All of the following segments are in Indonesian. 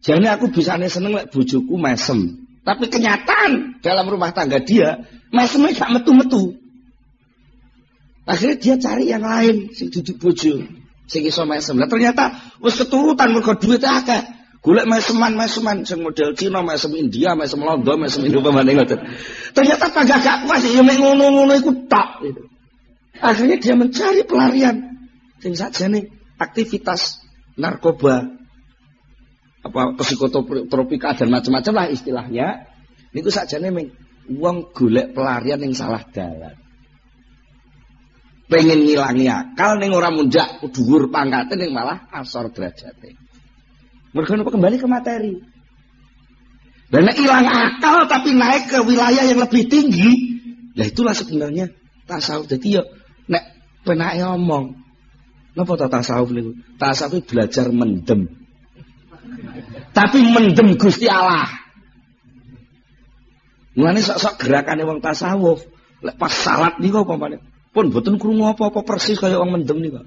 Jadi aku bisa seneng lek bojoku mesem. Tapi kenyataan dalam rumah tangga dia, mesemnya gak metu-metu. Akhirnya dia cari yang lain, sing duduk bojo, sing iso mesem. Lah ternyata wis keturutan mergo duit akeh. Golek meseman-meseman sing model Cina, mesem India, mesem Londo, mesem Indonesia ngoten. Ternyata tangga gak puas ya mek ngono-ngono iku gitu. Akhirnya dia mencari pelarian. Sing sajane aktivitas narkoba apa psikotropika dan macam-macam lah istilahnya. Niku saja nih uang golek pelarian yang salah dalan. Pengen ngilangi akal ning ora mundak dhuwur pangkate ning malah asor derajate. Mergo kembali ke materi. Dan hilang akal tapi naik ke wilayah yang lebih tinggi ya itulah sebenarnya tasawuf. Jadi ya nek penake omong napa tasawuf niku? Tasawuf belajar mendem tapi mendem Gusti Allah. Mulane sok-sok gerakane wong tasawuf, lek pas salat niku apa pampane pun boten krungu apa-apa persis kaya wong mendem niku.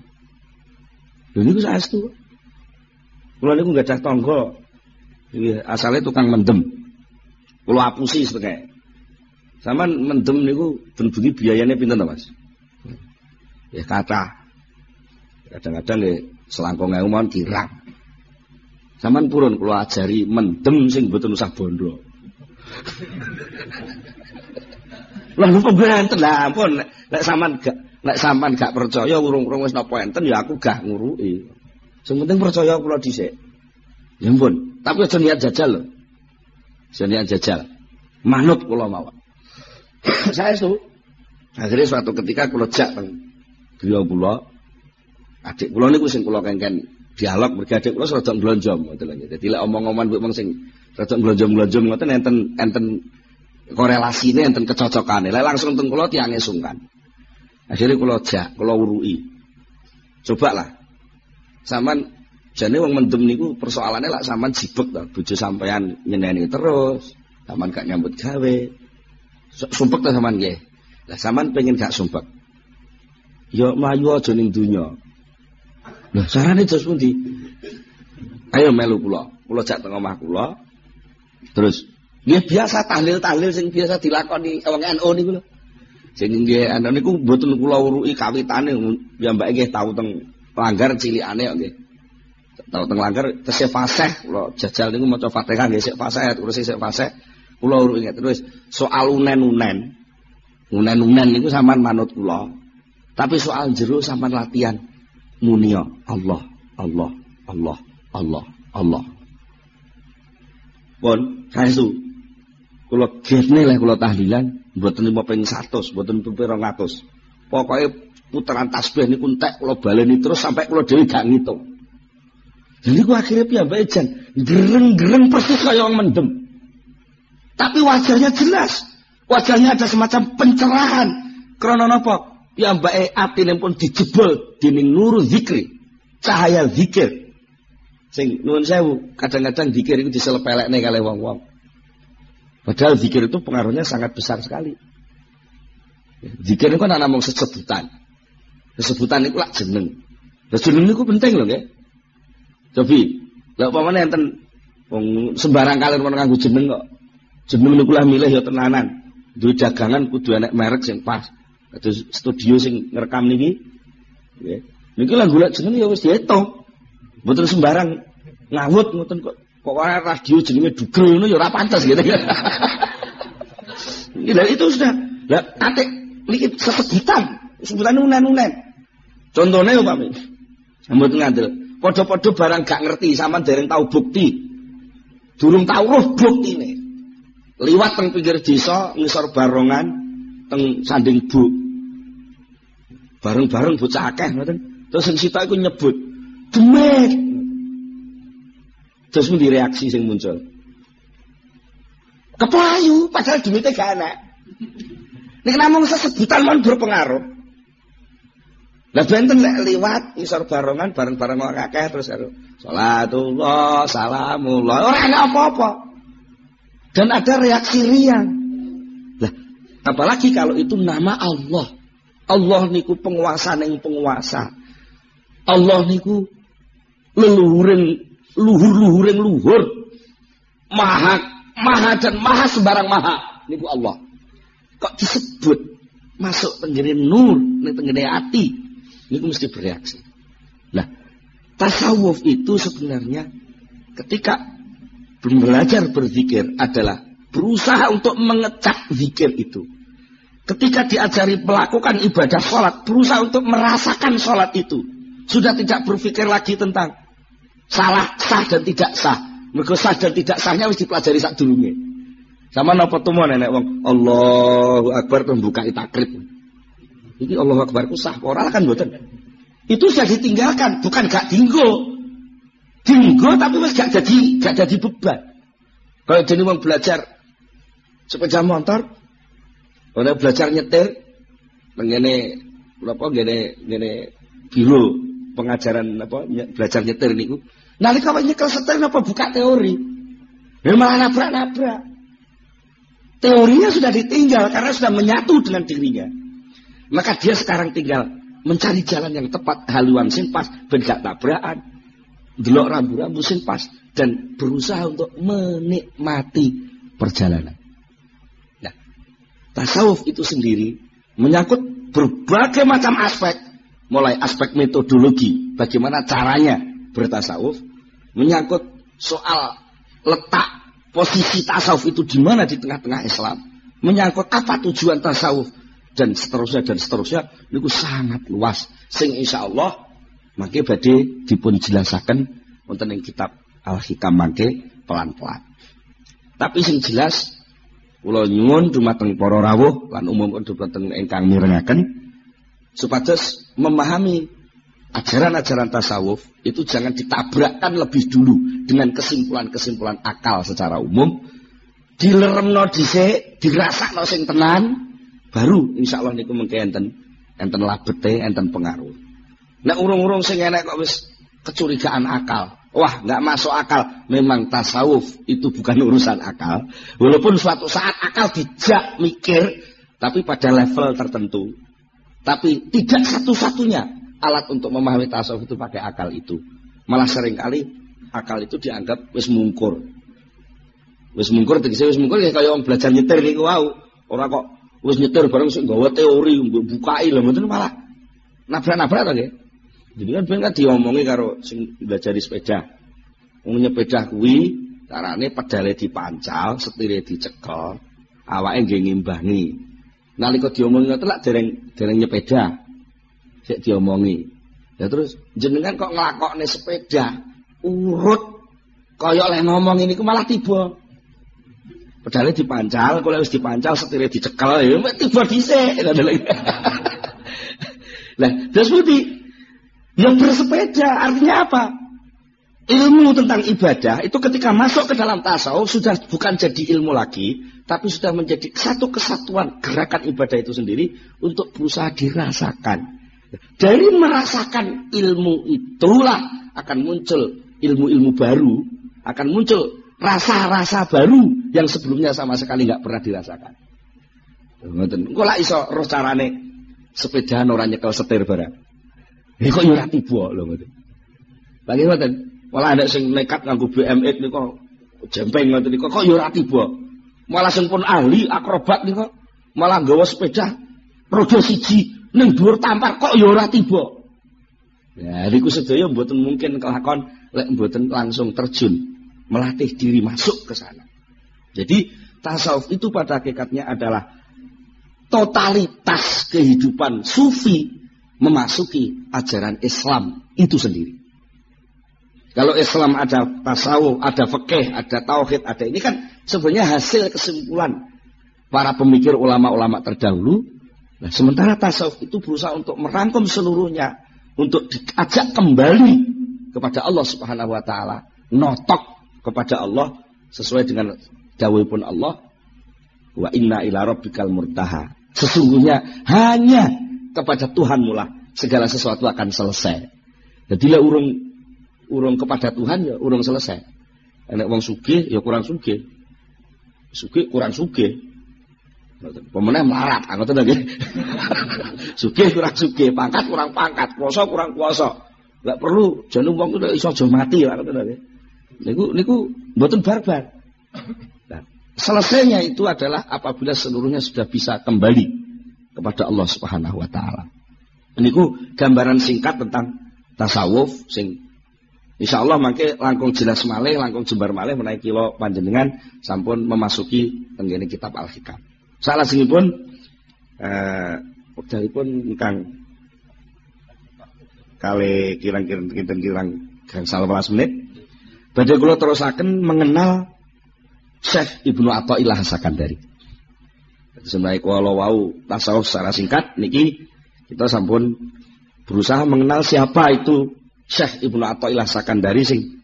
Lha niku saestu. Kula niku gadah tangga. Asale tukang mendem. Kula apusi setengah. Saman mendem niku ben bengi biayane pinten to, Mas? Ya kata. Kadang-kadang nggih selangkung ewu mon kirang. Saman purun kula ajari mendem sing mboten usah bondo. Lah lupa benten lah ampun nek sampean gak nek sampean gak percaya urung-urung wis napa enten ya aku gak nguruki. Sing percaya kula dhisik. Ya ampun, tapi aja niat jajal lho. Aja niat jajal. Manut kula mawon. Saya itu akhirnya suatu ketika kula jak teng griya adik kula niku sing kula kengken dialog bergadek kula rada glonjom ngoten lho. Dadi lek omong-omongan kuwi mung sing rada glonjom-glonjom enten enten korelasine enten kecocokane. Lek langsung teng kula tiange sungkan. Akhirnya kula jak, kula urui. Coba lah. Saman jane wong mendem niku persoalannya lah saman jibek to, bojo sampean nyeneni terus, saman gak nyambut gawe. Sumpek to saman nggih. Lah saman pengen gak sumpek. Yo mlayu aja ning donya. Lah sarane jos pundi? Ayo melu kula. Kula jak teng omah kula. Terus nggih biasa tahlil-tahlil sing biasa dilakoni wong NU niku lho. Sing nggih ana niku mboten kula uruki kawitane ya mbak nggih tau teng langgar cilikane kok nggih. Tau teng langgar tesih fasih kula jajal niku maca Fatihah nggih sik fasih terus sik fasih. Kula uruki terus soal unen-unen. Unen-unen niku sampean manut kula. Tapi soal jero sampean latihan munia Allah, Allah, Allah, Allah, Allah. Pun saestu kula gene leh kula tahlilan ping 100, mboten ping 200. Pokoke puteran tasbih niku entek kula baleni terus sampai kula dhewe gak ngitung. Jadi gua akhirnya piyambake jan gereng-gereng persis kaya wong mendem. Tapi wajahnya jelas. Wajahnya ada semacam pencerahan. Karena apa? Ya mbak atine pun dijebol dening nuru zikri, cahaya zikir. Sing nuwun sewu, kadang-kadang zikir itu diselepelekne kali wong-wong. Padahal zikir itu pengaruhnya sangat besar sekali. Zikir itu kan namung sesebutan. Sesebutan itu lah jeneng. Lah jeneng itu penting loh nggih. Cobi, lha upamane enten wong sembarang kalian mau nganggo jeneng kok. Jeneng niku lah milih ya tenanan. Duwe dagangan kudu enek merek sing pas. Terus studio sing ngerekam niki. Nggih. Niki lah golek jeneng ya wis diitung. Mboten sembarang ngawut ngoten kok kok radio jenenge dugel ngono ya ora pantes gitu. Lah itu sudah. Lah atik niki sesebutan, sebutan unen-unen. Contohnya Pak Mi. Mboten ngandel. Padha-padha barang gak ngerti sama dereng tahu bukti. Durung tahu roh buktine. Liwat teng pinggir desa ngisor barongan teng sanding bu Bareng-bareng bocah akeh ngoten. Terus sing sitok iku nyebut, "Demek." Terus mung reaksi sing muncul. Keplayu padahal duitnya gak enak. Nek namung sesebutan mon berpengaruh. Lah benten lek liwat isor barongan bareng-bareng orang akeh terus karo salatullah salamullah ora ana apa-apa. Dan ada reaksi riang. Lah apalagi kalau itu nama Allah. Allah niku penguasa neng penguasa. Allah niku leluhuring luhur-luhuring luhur. Maha maha dan maha sembarang maha niku Allah. Kok disebut masuk tenggene nur ning tenggene ati niku mesti bereaksi. Nah tasawuf itu sebenarnya ketika belajar berzikir adalah berusaha untuk mengecap zikir itu ketika diajari melakukan ibadah sholat berusaha untuk merasakan sholat itu sudah tidak berpikir lagi tentang salah sah dan tidak sah mereka sah dan tidak sahnya harus dipelajari saat dulunya. Sama napa tuh nenek wong Allahu Akbar tuh buka takrib. Ini Allahu Akbar ku sah ora kan mboten. Itu sudah ditinggalkan, bukan gak dinggo. Dinggo tapi wis gak jadi gak jadi beban. Kalau jadi wong belajar sepeda motor, kalau belajar nyetir, ngene apa ngene ngene biro pengajaran apa belajar nyetir niku Nalika nyekel setir apa buka teori? Ya malah nabrak-nabrak. Teorinya sudah ditinggal karena sudah menyatu dengan dirinya. Maka dia sekarang tinggal mencari jalan yang tepat, haluan simpas, ben gak tabrakan, delok rambu-rambu simpas dan berusaha untuk menikmati perjalanan. Tasawuf itu sendiri menyangkut berbagai macam aspek, mulai aspek metodologi, bagaimana caranya bertasawuf menyangkut soal letak posisi tasawuf itu di mana di tengah-tengah Islam menyangkut apa tujuan tasawuf dan seterusnya dan seterusnya itu sangat luas. Sing insya Allah maka badhe dipun jelasaken wonten ing kitab Al Hikam pelan-pelan. Tapi sing jelas kula nyuwun dumateng para rawuh lan umum dumateng ingkang mirengaken supados memahami ajaran-ajaran tasawuf itu jangan ditabrakkan lebih dulu dengan kesimpulan-kesimpulan akal secara umum. Dileremno dhisik, dirasakno sing tenan, baru insya Allah niku mengke enten enten labete, enten pengaruh. Nek urung-urung sing enek kok wis kecurigaan akal. Wah, nggak masuk akal. Memang tasawuf itu bukan urusan akal. Walaupun suatu saat akal dijak mikir, tapi pada level tertentu. Tapi tidak satu-satunya alat untuk memahami tasawuf itu pakai akal itu. Malah sering kali akal itu dianggap wis mungkur. Wis mungkur tegese wis mungkur ya kaya orang belajar nyetir niku wau. Ora kok wis nyetir bareng sing gawa teori bukai lho mboten malah nabrak-nabrak nggih. Jadi kan ben kan diomongi karo sing belajar sepeda. Wong nyepeda kuwi carane pedale dipancal, setire dicekel, awake nggih ngimbangi. Nalika diomongi ngoten lak dereng dereng nyepeda. Sik diomongi. Ya terus jenengan kok nglakokne sepeda urut kaya oleh ngomong ini malah tiba. Pedale dipancal, kalau wis dipancal setire dicekel ya tiba dhisik. Lah, terus budi yang bersepeda artinya apa? Ilmu tentang ibadah itu ketika masuk ke dalam tasawuf sudah bukan jadi ilmu lagi, tapi sudah menjadi satu kesatuan gerakan ibadah itu sendiri untuk berusaha dirasakan. Dari merasakan ilmu itulah akan muncul ilmu-ilmu baru, akan muncul rasa-rasa baru yang sebelumnya sama sekali nggak pernah dirasakan. Ngoten. Lak iso roh carane sepedaan ora nyekel setir barang. Ini kok yo ora tiba lho ngoten. Lagi ngoten. Malah ada sing nekat nganggo BMX niku jempeng ngoten niku kok yo ora tiba. Malah sing pun ahli akrobat niku malah nggawa sepeda roda siji ning dhuwur tampar kok ya ora tiba. Ya, niku sedaya mboten mungkin kelakon lek mboten langsung terjun melatih diri masuk ke sana. Jadi tasawuf itu pada hakikatnya adalah totalitas kehidupan sufi memasuki ajaran Islam itu sendiri. Kalau Islam ada tasawuf, ada fikih, ada tauhid, ada ini kan sebenarnya hasil kesimpulan para pemikir ulama-ulama terdahulu Nah, sementara tasawuf itu berusaha untuk merangkum seluruhnya, untuk diajak kembali kepada Allah Subhanahu wa taala, notok kepada Allah sesuai dengan dawai pun Allah, wa inna ila rabbikal murtaha. Sesungguhnya hanya kepada Tuhan mula segala sesuatu akan selesai. Jadi lah urung urung kepada Tuhan ya urung selesai. Enak wong sugih ya kurang sugih. Sugih kurang sugih. Pemenang melarat, anggota lagi. Sugih kurang sugih, pangkat kurang pangkat, kuasa kurang kuasa. Gak perlu jantung wong itu iso aja mati lah ngoten lagi. Niku niku mboten barbar. selesainya itu adalah apabila seluruhnya sudah bisa kembali kepada Allah Subhanahu wa taala. Niku gambaran singkat tentang tasawuf sing Insya Allah mangke langkung jelas malih, langkung jembar malih menaiki kilo panjenengan sampun memasuki tenggene kitab Al-Hikam. Salah pun eh pun kang kali kira-kira kirang gangsal welas menit. Badhe kula terusaken mengenal Syekh Ibnu Athaillah Sakandari. Sebenarnya kalau wau tasawuf secara singkat niki kita sampun berusaha mengenal siapa itu Syekh Ibnu Athaillah Sakandari sing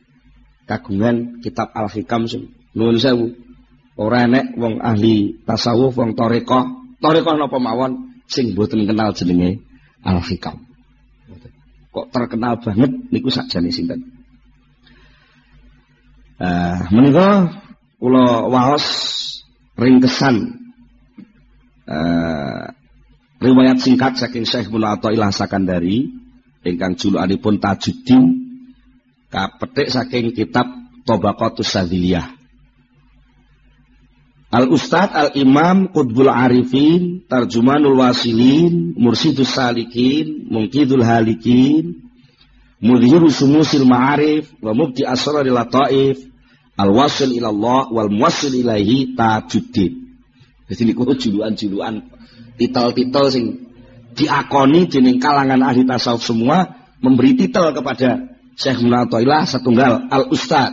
kagungan kitab Al-Hikam sing nuwun sewu. Ora enek wong ahli tasawuf wong tarekah, tarekah napa mawon sing mboten kenal jenenge Al-Hikam. Kok terkenal banget niku sakjane sinten? Uh, menika kula waos ringkesan uh, riwayat singkat saking Syekh Ibnu Athaillah Sakandari ingkang julukanipun Tajuddin kapetik saking kitab Tabaqatus Sadziliyah Al Ustad Al Imam Qutbul Arifin Tarjumanul Wasilin Mursidus Salikin Mungkidul Halikin Mudhiru Sumusil Ma'arif Wa Mubdi Asraril Lataif Al-wasil ilallah wal muwasil ilaihi tajuddin. Jadi ini juluan-juluan titel-titel sing diakoni dening kalangan ahli tasawuf semua memberi titel kepada Syekh Munatoilah setunggal al-ustad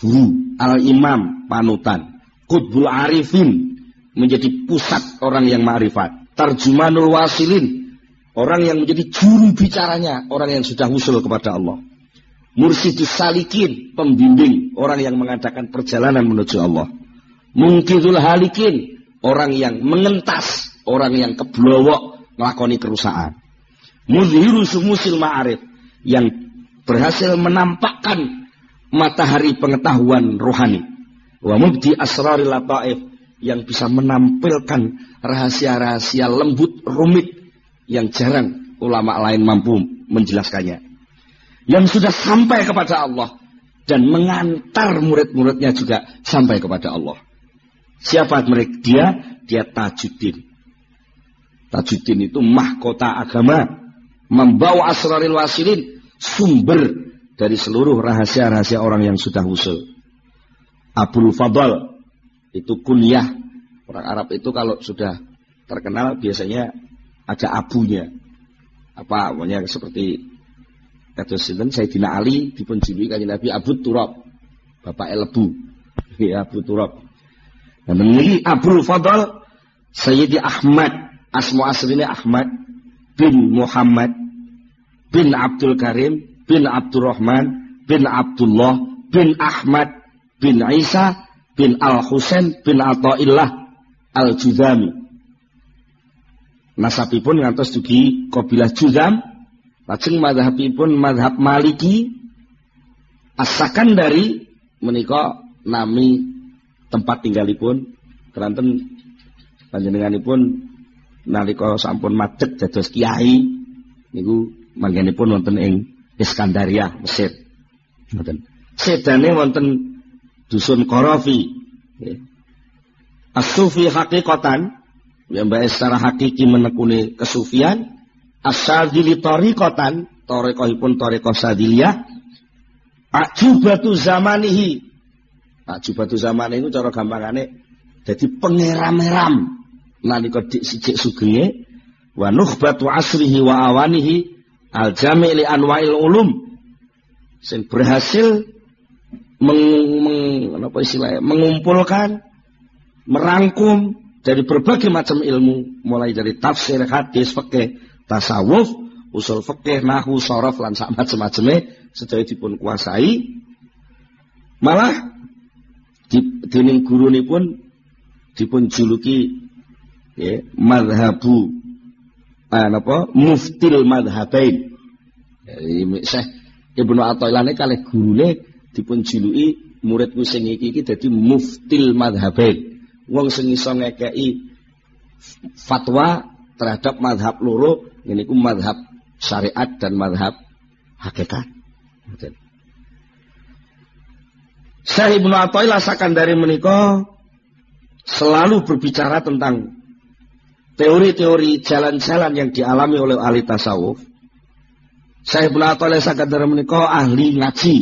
guru al-imam panutan kutbul arifin menjadi pusat orang yang ma'rifat tarjumanul wasilin orang yang menjadi juru bicaranya orang yang sudah usul kepada Allah Mursidus salikin, pembimbing, orang yang mengadakan perjalanan menuju Allah. Mungkidul halikin, orang yang mengentas, orang yang keblowok melakoni kerusakan. Mudhiru sumusil ma'arif, yang berhasil menampakkan matahari pengetahuan rohani. Wa mubdi asrari lataif, yang bisa menampilkan rahasia-rahasia lembut rumit yang jarang ulama lain mampu menjelaskannya yang sudah sampai kepada Allah dan mengantar murid-muridnya juga sampai kepada Allah. Siapa mereka? Dia dia Tajuddin. Tajuddin itu mahkota agama, membawa asraril wasilin, sumber dari seluruh rahasia-rahasia orang yang sudah usul. Abdul Fadl itu kuliah. Orang Arab itu kalau sudah terkenal biasanya ada abunya. Apa namanya seperti Kados sinten Sayyidina Ali dipun juluki kanjeng Nabi Abu Turab. Bapak Elebu. Ya Abu Turab. Dan ini Abu Fadl Sayyidi Ahmad. Asma aslinya Ahmad bin Muhammad bin Abdul Karim bin Abdurrahman bin Abdullah bin Ahmad bin Isa bin Al Husain bin Athaillah Al Juzami. Nasabipun ngantos dugi kabilah Juzam Lajeng madhabipun madhab maliki asakan dari menika nami tempat tinggalipun keranten panjenenganipun nalika sampun madeg dados kiai niku manggenipun wonten ing Iskandaria Mesir. Ngoten. Sedane wonten dusun Qarafi. As-sufi hakikatan yang baik secara hakiki menekuni kesufian As-sadili tariqatan, tariqahipun tariqah sadiliyah, ajubatu zamanihi. Ajubatu zaman itu cara gampangane jadi pengeram-eram. Nalika dik sijik sugenge wa nukhbatu asrihi wa awanihi al jami' li anwa'il ulum. Sing berhasil meng, meng, apa istilahnya, mengumpulkan merangkum dari berbagai macam ilmu. Mulai dari tafsir hadis fikih tasawuf, usul fikih, nahu, sorof lan sak macam-macame sedaya dipun kuasai. Malah di dening pun dipun juluki ya, madhabu apa muftil madhabain. Syekh Ibnu Athaillah ini kalih gurune dipun juluki muridku sing iki iki dadi muftil madhabain. Wong sing iso ngekeki fatwa terhadap madhab loro ini ku madhab syariat dan madhab hakikat. Syekh Ibnu Athaillah dari menika selalu berbicara tentang teori-teori jalan-jalan yang dialami oleh ahli tasawuf. Syekh Ibnu Athaillah dari menika ahli ngaji,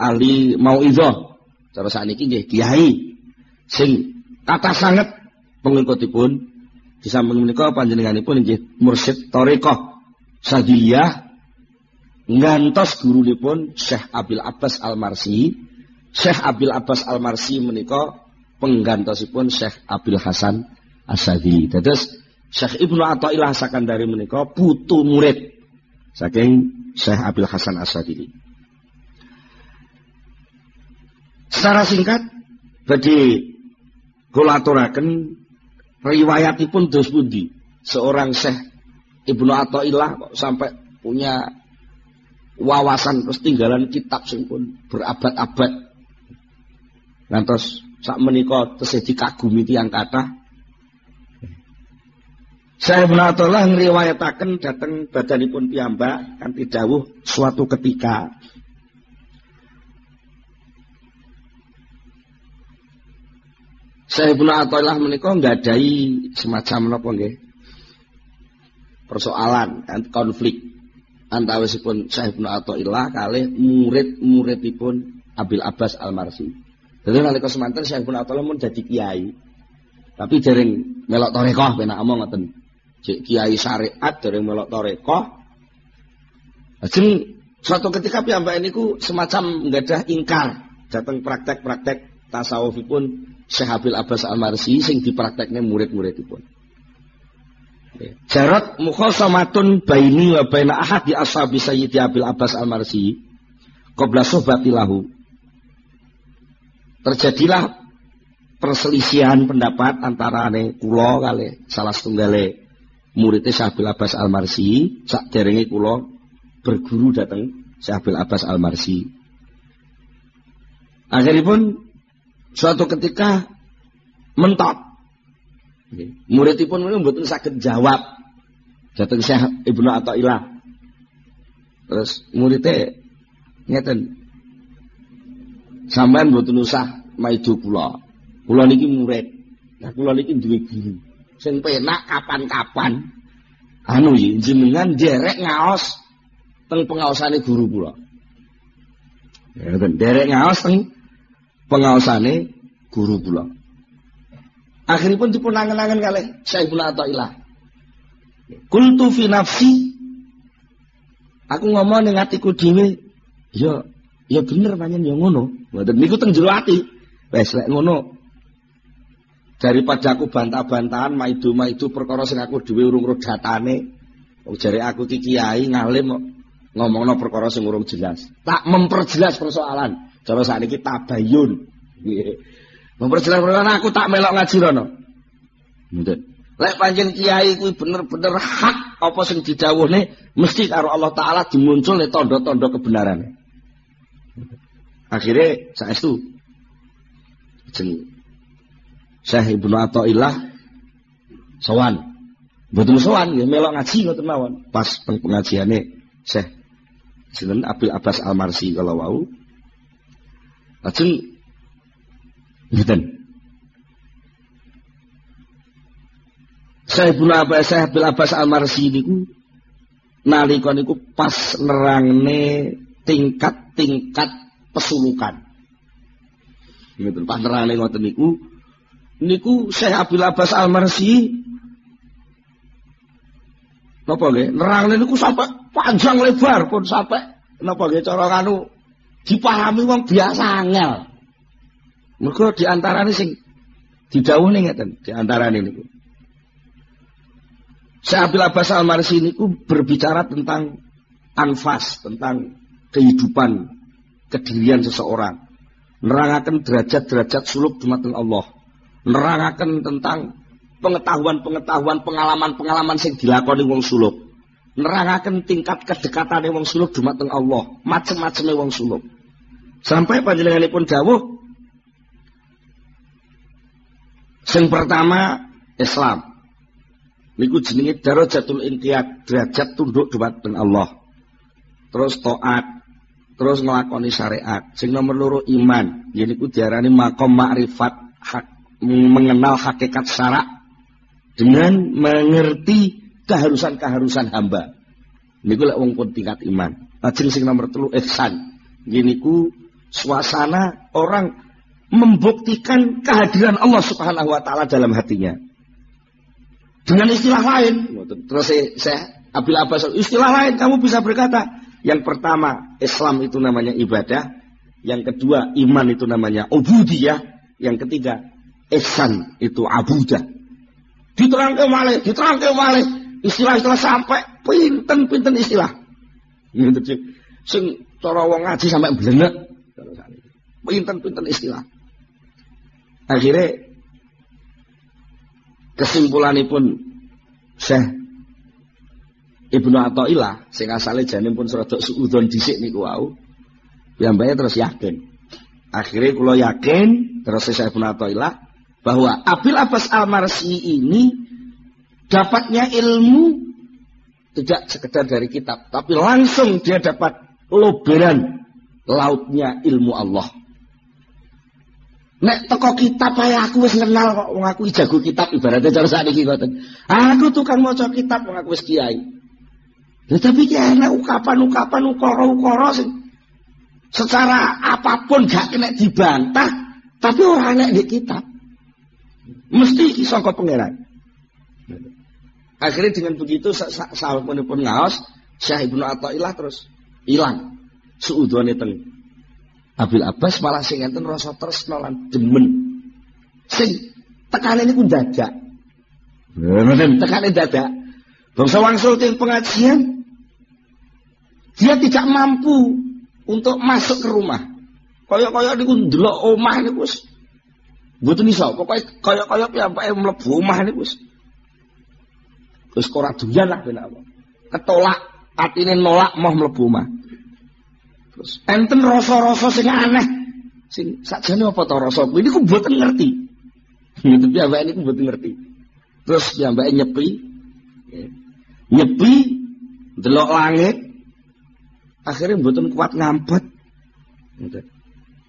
ahli mauidhah. Cara sakniki nggih kiai sing kata sangat pengikutipun samping menika panjenenganipun nggih mursyid thariqah Sadiliyah ngantos gurunipun Syekh Abil Abbas Al-Marsi Syekh Abil Abbas Al-Marsi menika penggantosipun Syekh Abil Hasan Asadili. Dados Syekh Ibnu Athaillah dari menika putu murid saking Syekh Abil Hasan Asadili. Secara singkat bagi kula aturaken riwayatipun dos pundi seorang Syekh Ibnu Athaillah kok sampai punya wawasan terus tinggalan kitab sing pun berabad-abad Ngantos sak menika tesih dikagumi tiyang kathah. Saya menatollah ngriwayataken dateng badanipun piyambak kanthi dawuh suatu ketika Saya Ibnu Athaillah menika nggadai semacam napa nggih? Persoalan konflik antawisipun Syekh Ibnu Athaillah kalih murid-muridipun Abil Abbas Al-Marsi. Jadi nalika semanten Syekh Ibnu Athaillah mun dadi kiai. Tapi dereng melok tarekah penak omong ngoten. Cek kiai syariat dereng melok tarekah. Lajeng suatu ketika piyambak niku semacam nggadah ingkar datang praktek-praktek tasawufipun Syekh Abil Abbas Al-Marsi sing dipraktekne murid-muridipun. Jarat mukhasamatun baini wa baina ahad di ashabi Sayyidi Abil Abbas Al-Marsi qabla sohbatilahu terjadilah perselisihan pendapat antara ane kulo kali salah setunggale muridnya Syabil Abbas Al-Marsi sak derenge kulo berguru datang Syabil Abbas Al-Marsi. Akhiripun suatu ketika mentok. Muridipun mboten sakit jawab. Datang Syekh Ibnu Athaillah terus muridnya ngeten Sampean mboten usah maido kula. Kula niki murid. Nah kula niki duwe guru. Sing penak kapan-kapan anu jenengan derek ngaos teng pengaosane guru kula. Ya derek ngaos teng pengaosane guru kula. Akhiripun dipun angen-angen kalih Syaibul Athaillah. Kultu fi nafsi Aku ngomong ning atiku dhewe, ya Ya bener panjen ya ngono. Mboten niku teng jero ati. Wes lek ngono. Daripada aku bantah-bantahan maidu-maidu perkara sing aku dhewe urung ro datane. Wong jare aku ki kiai ngalim ngomongno perkara sing urung jelas. Tak memperjelas persoalan. Cara sakniki tabayun. Memperjelas persoalan aku tak melok ngaji rono. Mboten. Lek panjen kiai kuwi bener-bener hak apa sing didhawuhne mesti karo Allah taala dimunculne tanda-tanda kebenarane. Akhirnya saya itu jeng Syekh Ibnu Athaillah sowan. Betul sowan ya melok ngaji ngoten mawon. Pas pengajiane Syekh sinten Abil Abbas Al-Marsi kalau wau. Lajeng ngeten. Syekh Ibnu Abbas Syekh Abil Abbas Al-Marsi niku nalika niku pas nerangne tingkat-tingkat pesulukan. Ngeten Pak nerane ngoten niku niku Syekh Abil Abbas Al-Marsi napa nggih nerangne niku sampai panjang lebar pun sampai napa nggih cara kanu dipahami wong biasa angel. Mergo diantarane sing didhawuhi ngeten diantarane niku. Syekh Abil Abbas Al-Marsi niku berbicara tentang anfas, tentang kehidupan kedirian seseorang. Nerangakan derajat-derajat suluk dumateng Allah. Nerangakan tentang pengetahuan-pengetahuan, pengalaman-pengalaman yang dilakoni wong suluk. Nerangakan tingkat kedekatan wong suluk dumateng Allah. Macem-macemnya wong suluk. Sampai panjenenganipun dawuh Sing pertama Islam. Niku jenenge darajatul inqiyad, derajat tunduk dumateng Allah. Terus taat, terus ngelakoni syariat. Sing nomor loro iman. Jadi ku diarani makom makrifat hak mengenal hakikat syarak dengan mengerti keharusan-keharusan hamba. Niku lek wong pun tingkat iman. Lajeng sing nomor telu ihsan. Gini ku suasana orang membuktikan kehadiran Allah Subhanahu wa taala dalam hatinya. Dengan istilah lain, terus saya, saya Abil Abbas, istilah lain kamu bisa berkata, yang pertama Islam itu namanya ibadah, yang kedua iman itu namanya ubudiyah, yang ketiga ihsan itu abudah. Diterangkan malih, diterangkan malih, istilah-istilah sampai pinten-pinten istilah. Gitu sing cara wong ngaji sampai blenek. Pinten-pinten istilah. Akhirnya kesimpulanipun Syekh Ibnu Athaillah sing asale jane pun serodok suudon dhisik niku wau. Piyambake terus yakin. Akhirnya kula yakin terus Syekh Ibnu Athaillah bahwa Abil Abbas Al-Marsi ini dapatnya ilmu tidak sekedar dari kitab, tapi langsung dia dapat loberan lautnya ilmu Allah. Nek teko kitab ae aku wis kenal kok wong aku jago kitab ibaratnya cara sakniki ngoten. Aku tukang maca kitab wong aku wis kiai. Ya tapi ki enak ukapan-ukapan sing secara apa pun gak kena dibantah, tapi ora enak di kitab. Mesti iki saka pangeran. Akhirnya dengan begitu sahabat pun ngaos, Syekh Ibnu Athaillah terus hilang. Suudone teng Abil Abbas malah sing enten rasa tresno lan demen. Sing tekane niku dadak. Ngoten tekane dadak. Bangsa wangsul ting pengajian dia tidak mampu untuk masuk ke rumah. Kaya-kaya niku ndelok omah niku wis mboten iso. Pokoke kaya-kaya piyambake mlebu omah niku wis wis ora doyan lah ben apa. Ketolak atine nolak mau mlebu omah. Terus enten rasa-rasa sing aneh. Sing sakjane apa to rasa kuwi niku mboten ngerti. Gitu piyambake niku mboten ngerti. Terus piyambake nyepi. Nyepi delok langit. Akhirnya mboten kuat ngampet.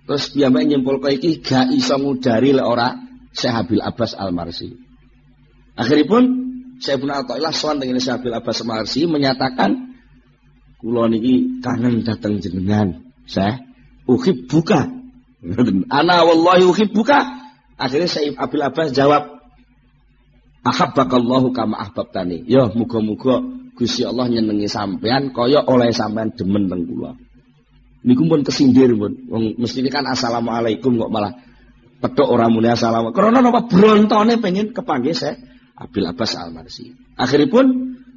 Terus piyambake nyimpulke iki gak iso ngudari lek ora Syekh Abbas Al-Marsi. Akhiripun Syekh Ibnu Athaillah sowan dengan Syekh Abbas Al-Marsi menyatakan Kulo niki kangen dateng jenengan. Saya uhib buka. Ana wallahi uhib buka. Akhirnya saya Abil Abbas jawab, Ahabbakallahu kama ahbabtani. Ya muga-muga Gusti Allah nyenengi sampean kaya oleh sampean demen teng kula. Niku pun kesindir pun. Wong mesti kan assalamualaikum kok malah pedok orang muni assalamualaikum. Karena napa brontone pengen kepanggih saya Abil Abbas Al-Marsi. Akhiripun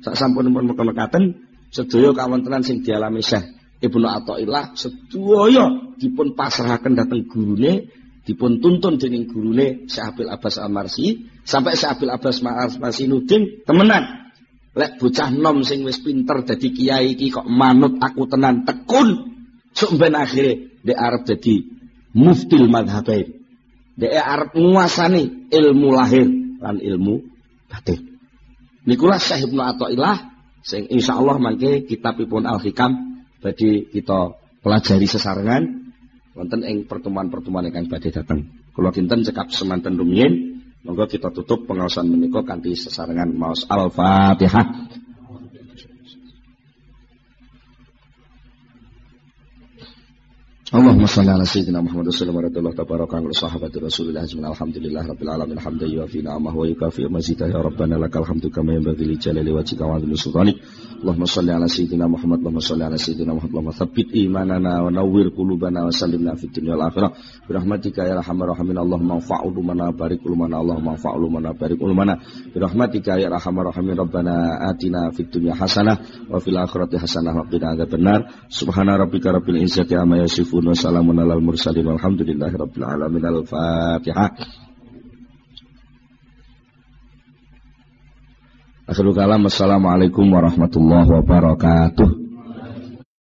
sak sampun pun mekaten sedaya kawontenan sing dialami Syekh Ibnu Athaillah sedaya dipun pasrahaken dhateng gurune dipun tuntun dening gurune Syekh Abbas Al-Marsi sampai Syekh Abbas Al-Marsi nuding temenan lek bocah nom sing wis pinter dadi kiai iki kok manut aku tenan tekun sok ben akhire dek arep dadi muftil madhabain dek arep nguasani ilmu lahir lan ilmu batin. Nikulah Syekh Ibnu Athaillah Sing insyaallah mangke kitabipun Al-Hikam badhe kita pelajari sesarengan. Wonten ing pertemuan-pertemuan ingkang badhe dateng. Kula kinten cekap semanten rumiyin, monggo kita tutup pengawasan menika kanthi sesarengan maos Al-Fatihah. Allahumma salli ala sayyidina Muhammad sallallahu alaihi wa tabaraka ala sahabati Rasulillah ajmain. Alhamdulillah rabbil alamin. Hamdan yuafi ni'amahu wa yukafi mazidah ya rabbana lakal hamdu kama yanbaghi li jalali wajhika wa 'azimi sultanik Allahumma salli ala sayyidina Muhammad. Allahumma salli ala sayyidina Muhammad. Allahumma thabbit imanana wa nawwir qulubana wa sallimna fid dunya wal akhirah. Bi rahmatika ya arhamar rahimin. Allahumma anfa'u mana barik mana Allahumma anfa'u mana barik mana bi rahmatika ya arhamar rahimin. Rabbana atina fid dunya hasanah wa fil akhirati hasanah wa qina adzabannar. Subhana rabbika rabbil izzati wa salamun alal mursalin walhamdulillahi rabbil alamin al-fatihah. Akhirul kalam Assalamualaikum warahmatullahi wabarakatuh